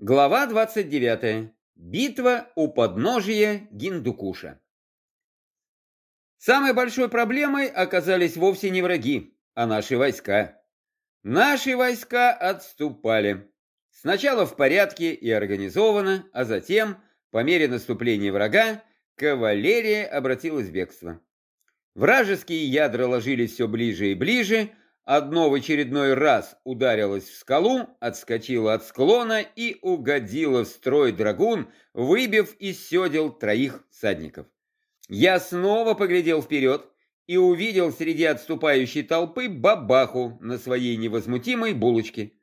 Глава 29. Битва у подножия Гиндукуша. Самой большой проблемой оказались вовсе не враги, а наши войска. Наши войска отступали. Сначала в порядке и организованно, а затем, по мере наступления врага, кавалерия обратилась в бегство. Вражеские ядра ложились все ближе и ближе, Одно в очередной раз ударилось в скалу, отскочило от склона и угодило в строй драгун, выбив из седел троих всадников. Я снова поглядел вперед и увидел среди отступающей толпы бабаху на своей невозмутимой булочке.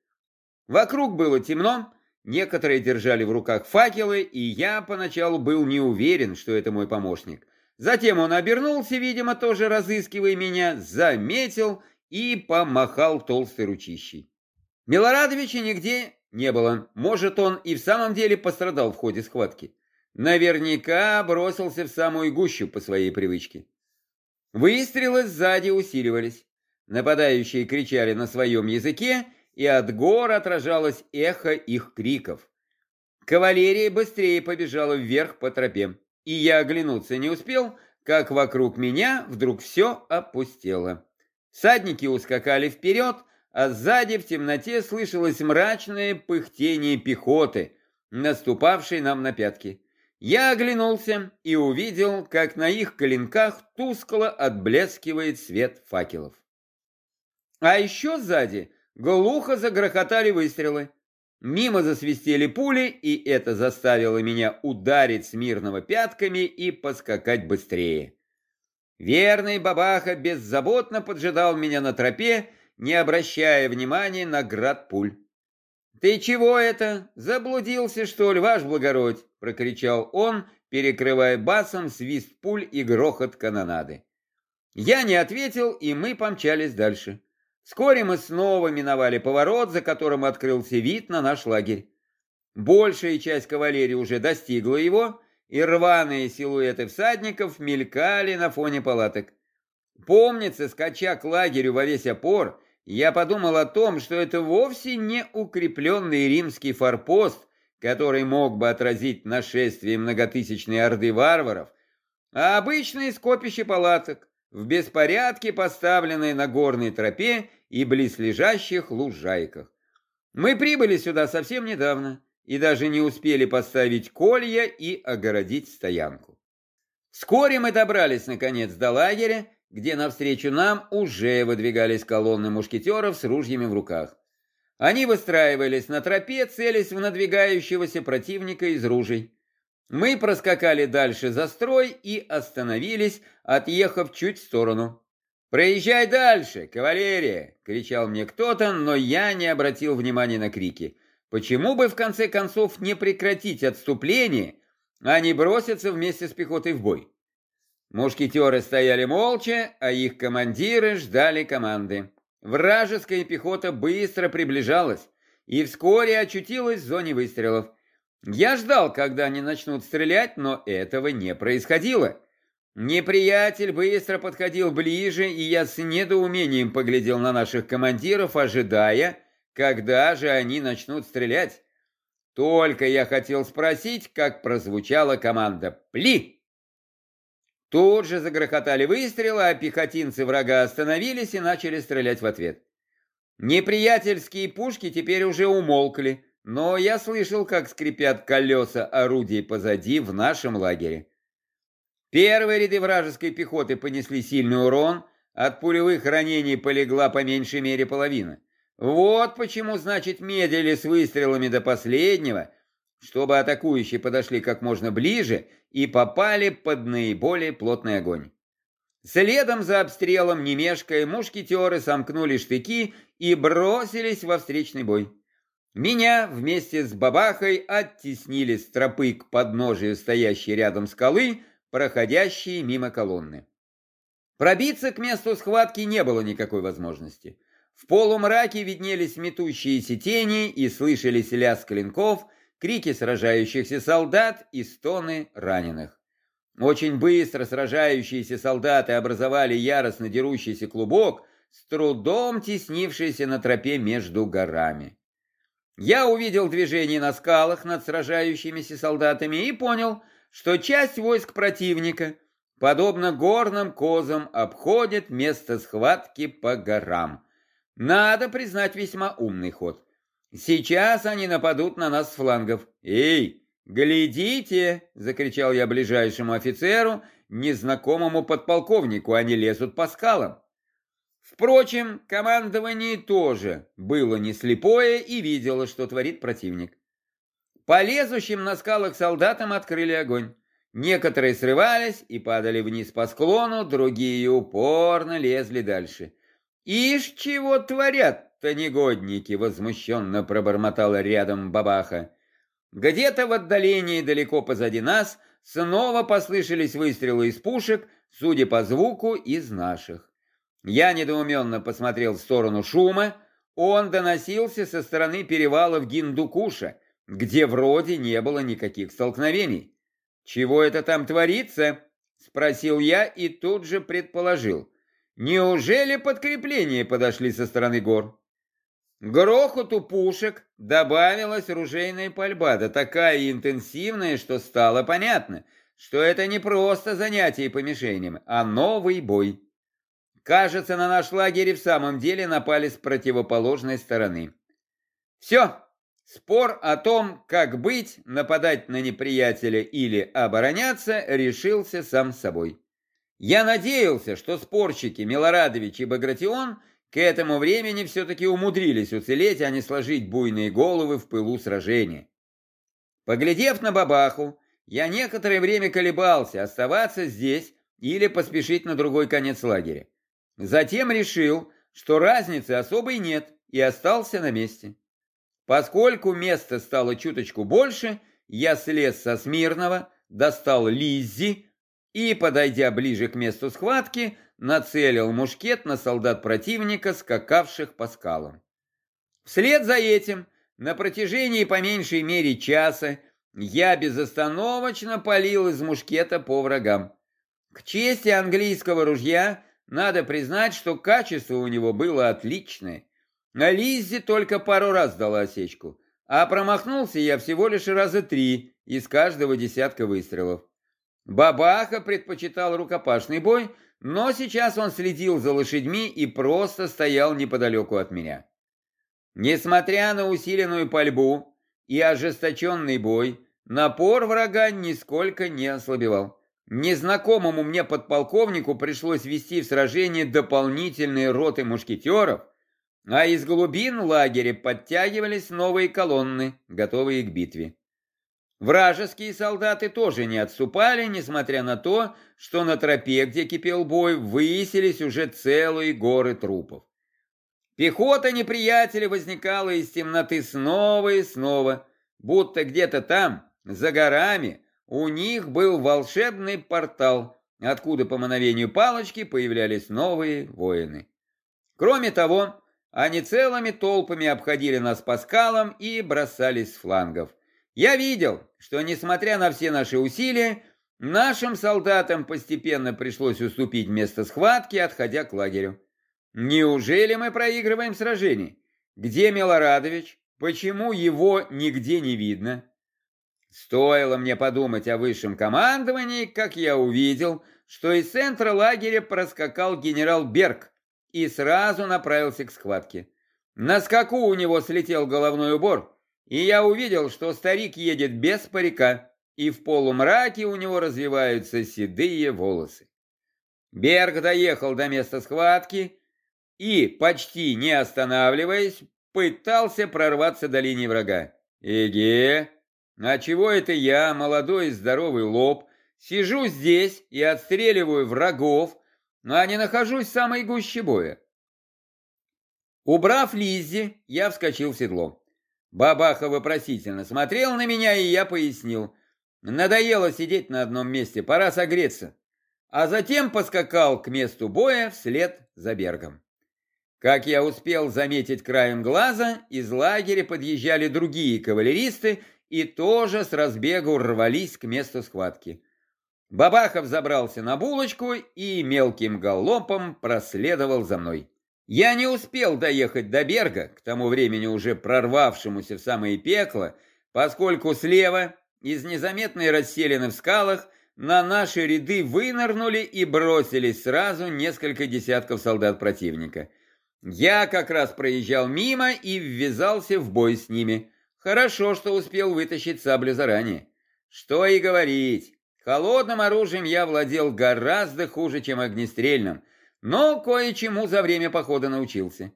Вокруг было темно, некоторые держали в руках факелы, и я поначалу был не уверен, что это мой помощник. Затем он обернулся, видимо, тоже разыскивая меня, заметил и помахал толстой ручищей. Милорадовича нигде не было. Может, он и в самом деле пострадал в ходе схватки. Наверняка бросился в самую гущу по своей привычке. Выстрелы сзади усиливались. Нападающие кричали на своем языке, и от гор отражалось эхо их криков. Кавалерия быстрее побежала вверх по тропе, и я оглянуться не успел, как вокруг меня вдруг все опустело. Садники ускакали вперед, а сзади в темноте слышалось мрачное пыхтение пехоты, наступавшей нам на пятки. Я оглянулся и увидел, как на их коленках тускло отблескивает свет факелов. А еще сзади глухо загрохотали выстрелы. Мимо засвистели пули, и это заставило меня ударить смирного пятками и поскакать быстрее. Верный бабаха беззаботно поджидал меня на тропе, не обращая внимания на град пуль. «Ты чего это? Заблудился, что ли, ваш благородь?» — прокричал он, перекрывая басом свист пуль и грохот канонады. Я не ответил, и мы помчались дальше. Вскоре мы снова миновали поворот, за которым открылся вид на наш лагерь. Большая часть кавалерии уже достигла его, и рваные силуэты всадников мелькали на фоне палаток. Помнится, скача к лагерю во весь опор, я подумал о том, что это вовсе не укрепленный римский форпост, который мог бы отразить нашествие многотысячной орды варваров, а обычное скопище палаток, в беспорядке поставленные на горной тропе и близлежащих лужайках. Мы прибыли сюда совсем недавно, и даже не успели поставить колья и огородить стоянку. Вскоре мы добрались, наконец, до лагеря, где навстречу нам уже выдвигались колонны мушкетеров с ружьями в руках. Они выстраивались на тропе, целясь в надвигающегося противника из ружей. Мы проскакали дальше за строй и остановились, отъехав чуть в сторону. «Проезжай дальше, кавалерия!» — кричал мне кто-то, но я не обратил внимания на крики. Почему бы в конце концов не прекратить отступление, а не броситься вместе с пехотой в бой? Мушкетеры стояли молча, а их командиры ждали команды. Вражеская пехота быстро приближалась и вскоре очутилась в зоне выстрелов. Я ждал, когда они начнут стрелять, но этого не происходило. Неприятель быстро подходил ближе, и я с недоумением поглядел на наших командиров, ожидая, когда же они начнут стрелять? Только я хотел спросить, как прозвучала команда «Пли!». Тут же загрохотали выстрелы, а пехотинцы врага остановились и начали стрелять в ответ. Неприятельские пушки теперь уже умолкли, но я слышал, как скрипят колеса орудий позади в нашем лагере. Первые ряды вражеской пехоты понесли сильный урон, от пулевых ранений полегла по меньшей мере половина. Вот почему, значит, медлили с выстрелами до последнего, чтобы атакующие подошли как можно ближе и попали под наиболее плотный огонь. Следом за обстрелом, не мешкая, мушкетеры сомкнули штыки и бросились во встречный бой. Меня вместе с бабахой оттеснили с тропы к подножию стоящей рядом скалы, проходящие мимо колонны. Пробиться к месту схватки не было никакой возможности. В полумраке виднелись метущиеся тени и слышались лязг клинков, крики сражающихся солдат и стоны раненых. Очень быстро сражающиеся солдаты образовали яростно дерущийся клубок, с трудом теснившийся на тропе между горами. Я увидел движение на скалах над сражающимися солдатами и понял, что часть войск противника, подобно горным козам, обходит место схватки по горам. Надо признать весьма умный ход. Сейчас они нападут на нас с флангов. «Эй, глядите!» — закричал я ближайшему офицеру, незнакомому подполковнику, они лезут по скалам. Впрочем, командование тоже было не слепое и видело, что творит противник. По лезущим на скалах солдатам открыли огонь. Некоторые срывались и падали вниз по склону, другие упорно лезли дальше. «Ишь, чего творят-то негодники!» — возмущенно пробормотала рядом бабаха. Где-то в отдалении, далеко позади нас, снова послышались выстрелы из пушек, судя по звуку, из наших. Я недоуменно посмотрел в сторону шума. Он доносился со стороны перевалов Гиндукуша, где вроде не было никаких столкновений. «Чего это там творится?» — спросил я и тут же предположил. «Неужели подкрепления подошли со стороны гор?» грохоту пушек добавилась ружейная пальба, да такая интенсивная, что стало понятно, что это не просто занятие по мишеням, а новый бой. Кажется, на наш лагерь в самом деле напали с противоположной стороны. Все, спор о том, как быть, нападать на неприятеля или обороняться, решился сам собой. Я надеялся, что спорщики Милорадович и Багратион к этому времени все-таки умудрились уцелеть, а не сложить буйные головы в пылу сражения. Поглядев на бабаху, я некоторое время колебался, оставаться здесь или поспешить на другой конец лагеря. Затем решил, что разницы особой нет, и остался на месте. Поскольку места стало чуточку больше, я слез со Смирного, достал Лиззи и, подойдя ближе к месту схватки, нацелил мушкет на солдат противника, скакавших по скалам. Вслед за этим, на протяжении по меньшей мере часа, я безостановочно палил из мушкета по врагам. К чести английского ружья надо признать, что качество у него было отличное. На Лиззе только пару раз дала осечку, а промахнулся я всего лишь раза три из каждого десятка выстрелов. Бабаха предпочитал рукопашный бой, но сейчас он следил за лошадьми и просто стоял неподалеку от меня. Несмотря на усиленную пальбу и ожесточенный бой, напор врага нисколько не ослабевал. Незнакомому мне подполковнику пришлось вести в сражение дополнительные роты мушкетеров, а из глубин лагеря подтягивались новые колонны, готовые к битве. Вражеские солдаты тоже не отступали, несмотря на то, что на тропе, где кипел бой, выселись уже целые горы трупов. Пехота неприятеля возникала из темноты снова и снова, будто где-то там, за горами, у них был волшебный портал, откуда по мановению палочки появлялись новые воины. Кроме того, они целыми толпами обходили нас по скалам и бросались с флангов. Я видел, что, несмотря на все наши усилия, нашим солдатам постепенно пришлось уступить место схватки, отходя к лагерю. Неужели мы проигрываем сражение? Где Милорадович? Почему его нигде не видно? Стоило мне подумать о высшем командовании, как я увидел, что из центра лагеря проскакал генерал Берг и сразу направился к схватке. На скаку у него слетел головной убор, и я увидел, что старик едет без парика, и в полумраке у него развиваются седые волосы. Берг доехал до места схватки и, почти не останавливаясь, пытался прорваться до линии врага. «Эге, а чего это я, молодой и здоровый лоб, сижу здесь и отстреливаю врагов, а не нахожусь в самой гуще боя? Убрав Лиззи, я вскочил в седло. Бабаха вопросительно смотрел на меня, и я пояснил. Надоело сидеть на одном месте, пора согреться. А затем поскакал к месту боя вслед за Бергом. Как я успел заметить краем глаза, из лагеря подъезжали другие кавалеристы и тоже с разбегу рвались к месту схватки. Бабахов забрался на булочку и мелким галопом проследовал за мной. Я не успел доехать до Берга, к тому времени уже прорвавшемуся в самое пекло, поскольку слева, из незаметной расселены в скалах, на наши ряды вынырнули и бросились сразу несколько десятков солдат противника. Я как раз проезжал мимо и ввязался в бой с ними. Хорошо, что успел вытащить саблю заранее. Что и говорить, холодным оружием я владел гораздо хуже, чем огнестрельным, но кое-чему за время похода научился.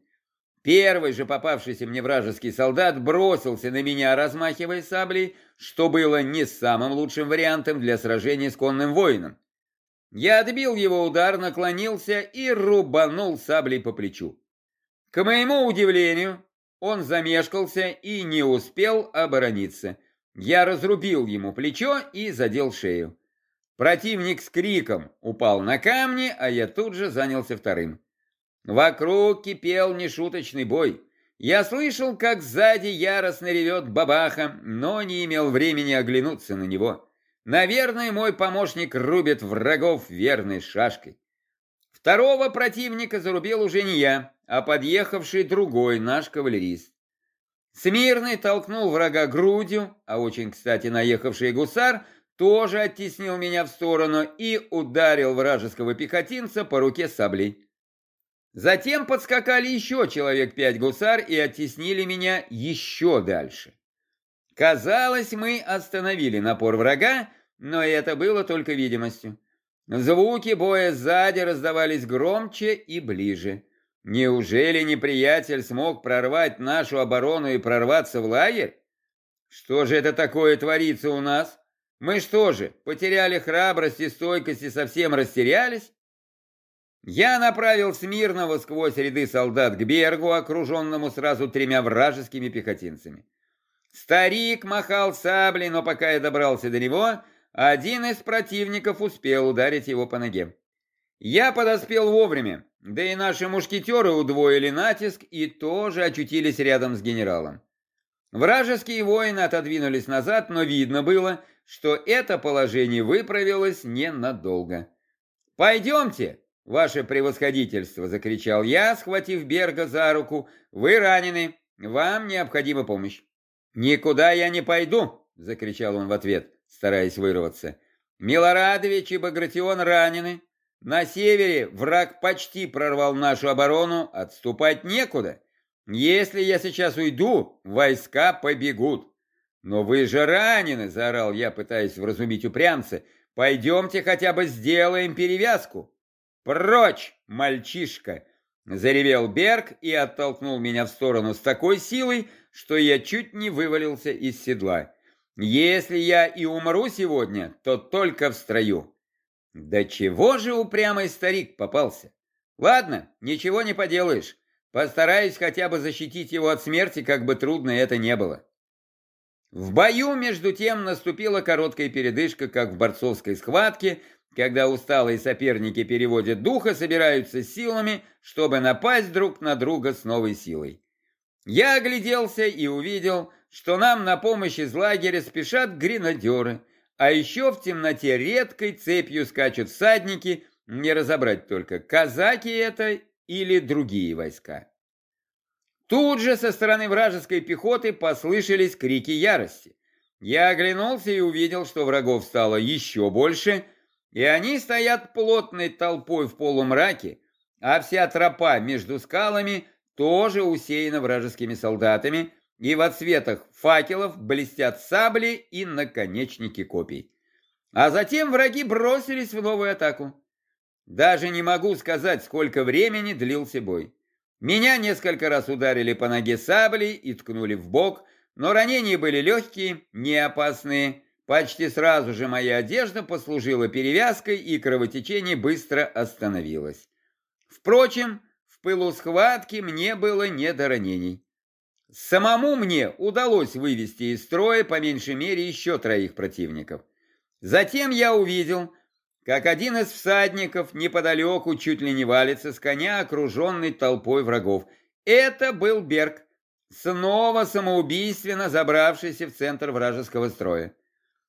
Первый же попавшийся мне вражеский солдат бросился на меня, размахивая саблей, что было не самым лучшим вариантом для сражения с конным воином. Я отбил его удар, наклонился и рубанул саблей по плечу. К моему удивлению, он замешкался и не успел оборониться. Я разрубил ему плечо и задел шею. Противник с криком упал на камни, а я тут же занялся вторым. Вокруг кипел нешуточный бой. Я слышал, как сзади яростно ревет бабаха, но не имел времени оглянуться на него. Наверное, мой помощник рубит врагов верной шашкой. Второго противника зарубил уже не я, а подъехавший другой наш кавалерист. Смирный толкнул врага грудью, а очень кстати наехавший гусар тоже оттеснил меня в сторону и ударил вражеского пехотинца по руке саблей. Затем подскакали еще человек пять гусар и оттеснили меня еще дальше. Казалось, мы остановили напор врага, но это было только видимостью. Звуки боя сзади раздавались громче и ближе. Неужели неприятель смог прорвать нашу оборону и прорваться в лагерь? Что же это такое творится у нас? Мы что же, потеряли храбрость и стойкость и совсем растерялись? Я направил Смирного сквозь ряды солдат к Бергу, окруженному сразу тремя вражескими пехотинцами. Старик махал саблей, но пока я добрался до него, один из противников успел ударить его по ноге. Я подоспел вовремя, да и наши мушкетеры удвоили натиск и тоже очутились рядом с генералом. Вражеские воины отодвинулись назад, но видно было, что это положение выправилось ненадолго. «Пойдемте, ваше превосходительство!» — закричал я, схватив Берга за руку. «Вы ранены, вам необходима помощь». «Никуда я не пойду!» — закричал он в ответ, стараясь вырваться. «Милорадович и Багратион ранены, на севере враг почти прорвал нашу оборону, отступать некуда. Если я сейчас уйду, войска побегут. Но вы же ранены, заорал я, пытаясь вразумить упрямца. Пойдемте хотя бы сделаем перевязку. Прочь, мальчишка! Заревел Берг и оттолкнул меня в сторону с такой силой, что я чуть не вывалился из седла. Если я и умру сегодня, то только в строю. Да чего же упрямый старик попался? Ладно, ничего не поделаешь. Постараюсь хотя бы защитить его от смерти, как бы трудно это не было. В бою, между тем, наступила короткая передышка, как в борцовской схватке, когда усталые соперники переводят духа, собираются силами, чтобы напасть друг на друга с новой силой. Я огляделся и увидел, что нам на помощь из лагеря спешат гренадеры, а еще в темноте редкой цепью скачут всадники, не разобрать только, казаки это или другие войска. Тут же со стороны вражеской пехоты послышались крики ярости. Я оглянулся и увидел, что врагов стало еще больше, и они стоят плотной толпой в полумраке, а вся тропа между скалами тоже усеяна вражескими солдатами, и в отсветах факелов блестят сабли и наконечники копий. А затем враги бросились в новую атаку. Даже не могу сказать, сколько времени длился бой. Меня несколько раз ударили по ноге саблей и ткнули в бок, но ранения были легкие, не опасные. Почти сразу же моя одежда послужила перевязкой, и кровотечение быстро остановилось. Впрочем, в пылу схватки мне было не до ранений. Самому мне удалось вывести из строя по меньшей мере еще троих противников. Затем я увидел, как один из всадников неподалеку чуть ли не валится с коня, окруженный толпой врагов. Это был Берг, снова самоубийственно забравшийся в центр вражеского строя.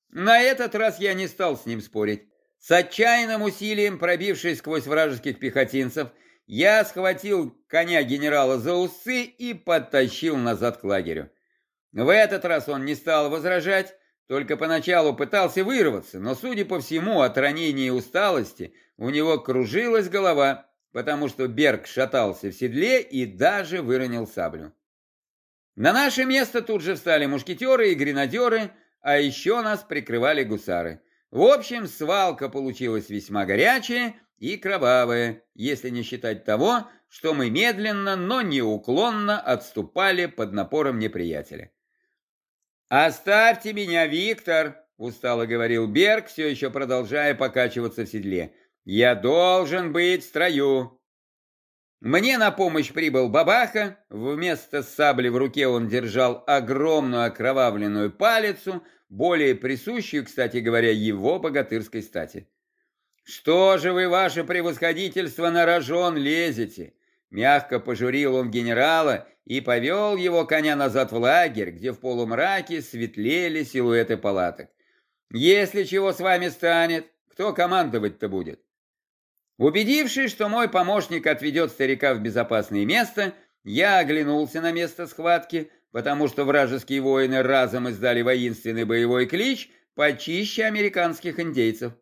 На этот раз я не стал с ним спорить. С отчаянным усилием, пробившись сквозь вражеских пехотинцев, я схватил коня генерала за усы и подтащил назад к лагерю. В этот раз он не стал возражать, только поначалу пытался вырваться, но, судя по всему, от ранения и усталости у него кружилась голова, потому что Берг шатался в седле и даже выронил саблю. На наше место тут же встали мушкетеры и гренадеры, а еще нас прикрывали гусары. В общем, свалка получилась весьма горячая и кровавая, если не считать того, что мы медленно, но неуклонно отступали под напором неприятеля. «Оставьте меня, Виктор!» – устало говорил Берг, все еще продолжая покачиваться в седле. «Я должен быть в строю!» Мне на помощь прибыл Бабаха. Вместо сабли в руке он держал огромную окровавленную палицу, более присущую, кстати говоря, его богатырской стати. «Что же вы, ваше превосходительство, на рожон лезете?» Мягко пожурил он генерала и повел его коня назад в лагерь, где в полумраке светлели силуэты палаток. «Если чего с вами станет, кто командовать-то будет?» Убедившись, что мой помощник отведет старика в безопасное место, я оглянулся на место схватки, потому что вражеские воины разом издали воинственный боевой клич почище американских индейцев.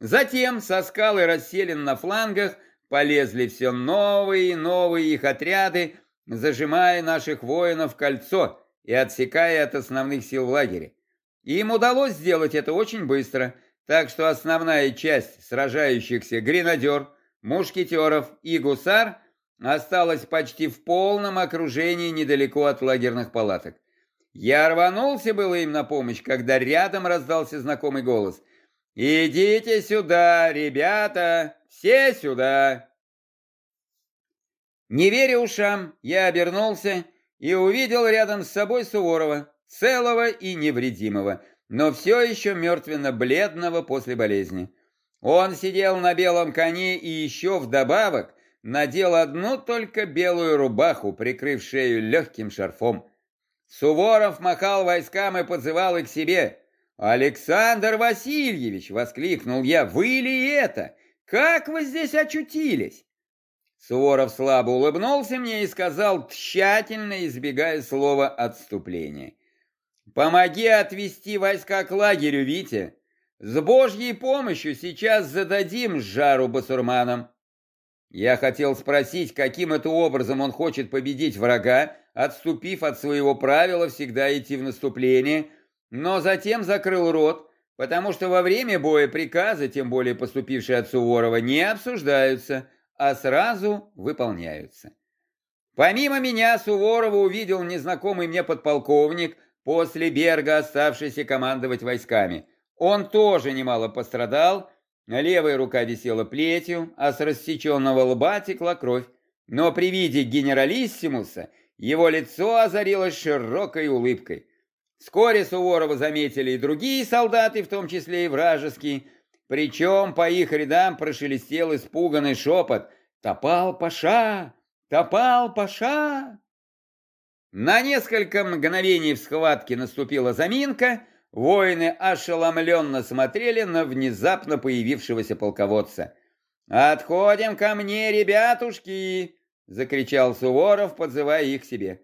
Затем со скалы расселен на флангах полезли все новые и новые их отряды, зажимая наших воинов в кольцо и отсекая от основных сил в лагере. Им удалось сделать это очень быстро, так что основная часть сражающихся гренадер, мушкетеров и гусар осталась почти в полном окружении недалеко от лагерных палаток. Я рванулся было им на помощь, когда рядом раздался знакомый голос. «Идите сюда, ребята, все сюда!» Не веря ушам, я обернулся и увидел рядом с собой Суворова, целого и невредимого, но все еще мертвенно-бледного после болезни. Он сидел на белом коне и еще вдобавок надел одну только белую рубаху, прикрыв шею легким шарфом. Суворов махал войскам и подзывал их к себе. «Александр Васильевич!» — воскликнул я. «Вы ли это? Как вы здесь очутились?» Суворов слабо улыбнулся мне и сказал, тщательно избегая слова «отступление». «Помоги отвести войска к лагерю, Витя. С Божьей помощью сейчас зададим жару басурманам». Я хотел спросить, каким это образом он хочет победить врага, отступив от своего правила всегда идти в наступление, но затем закрыл рот, потому что во время боя приказы, тем более поступившие от Суворова, не обсуждаются, а сразу выполняются. Помимо меня Суворова увидел незнакомый мне подполковник, после Берга оставшийся командовать войсками. Он тоже немало пострадал, левая рука висела плетью, а с рассеченного лба текла кровь. Но при виде генералиссимуса его лицо озарилось широкой улыбкой. Вскоре Суворова заметили и другие солдаты, в том числе и вражеские, причем по их рядам прошелестел испуганный шепот «Топал Паша! Топал Паша!» На несколько мгновений в схватке наступила заминка, воины ошеломленно смотрели на внезапно появившегося полководца. «Отходим ко мне, ребятушки!» — закричал Суворов, подзывая их к себе.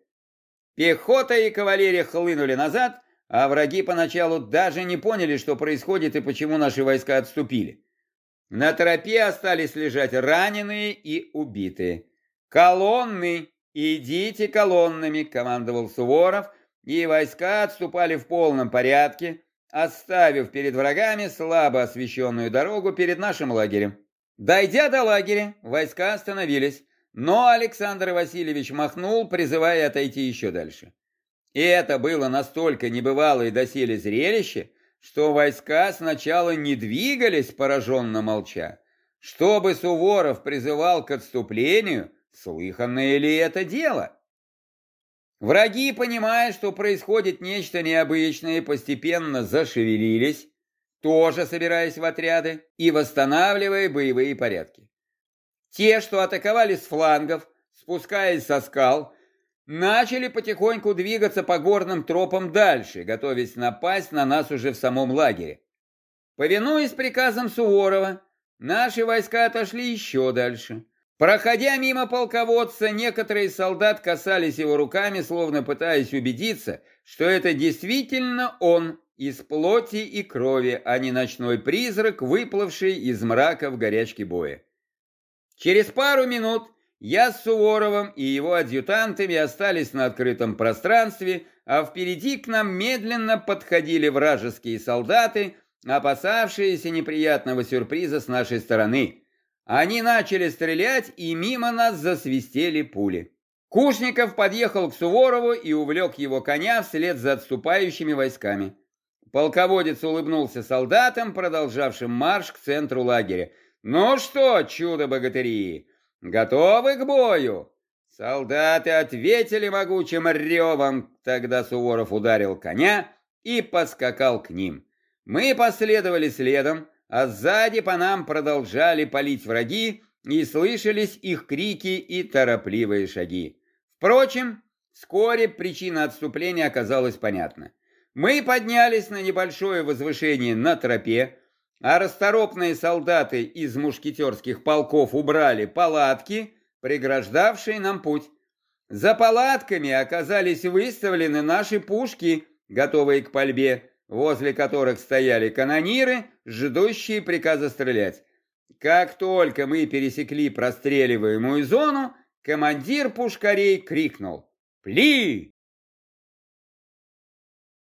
Пехота и кавалерия хлынули назад, а враги поначалу даже не поняли, что происходит и почему наши войска отступили. На тропе остались лежать раненые и убитые. «Колонны! Идите колоннами!» — командовал Суворов, и войска отступали в полном порядке, оставив перед врагами слабо освещенную дорогу перед нашим лагерем. Дойдя до лагеря, войска остановились. Но Александр Васильевич махнул, призывая отойти еще дальше. И это было настолько небывалое доселе зрелище, что войска сначала не двигались, пораженно молча. Чтобы Суворов призывал к отступлению, слыханное ли это дело? Враги, понимая, что происходит нечто необычное, постепенно зашевелились, тоже собираясь в отряды и восстанавливая боевые порядки. Те, что атаковали с флангов, спускаясь со скал, начали потихоньку двигаться по горным тропам дальше, готовясь напасть на нас уже в самом лагере. Повинуясь приказам Суворова, наши войска отошли еще дальше. Проходя мимо полководца, некоторые солдат касались его руками, словно пытаясь убедиться, что это действительно он, из плоти и крови, а не ночной призрак, выплывший из мрака в горячке боя. Через пару минут я с Суворовым и его адъютантами остались на открытом пространстве, а впереди к нам медленно подходили вражеские солдаты, опасавшиеся неприятного сюрприза с нашей стороны. Они начали стрелять, и мимо нас засвистели пули. Кушников подъехал к Суворову и увлек его коня вслед за отступающими войсками. Полководец улыбнулся солдатам, продолжавшим марш к центру лагеря. «Ну что, чудо-богатыри, готовы к бою?» Солдаты ответили могучим ревом. Тогда Суворов ударил коня и поскакал к ним. Мы последовали следом, а сзади по нам продолжали палить враги, и слышались их крики и торопливые шаги. Впрочем, вскоре причина отступления оказалась понятна. Мы поднялись на небольшое возвышение на тропе, а расторопные солдаты из мушкетерских полков убрали палатки, преграждавшие нам путь. За палатками оказались выставлены наши пушки, готовые к пальбе, возле которых стояли канониры, ждущие приказа стрелять. Как только мы пересекли простреливаемую зону, командир пушкарей крикнул «Пли!»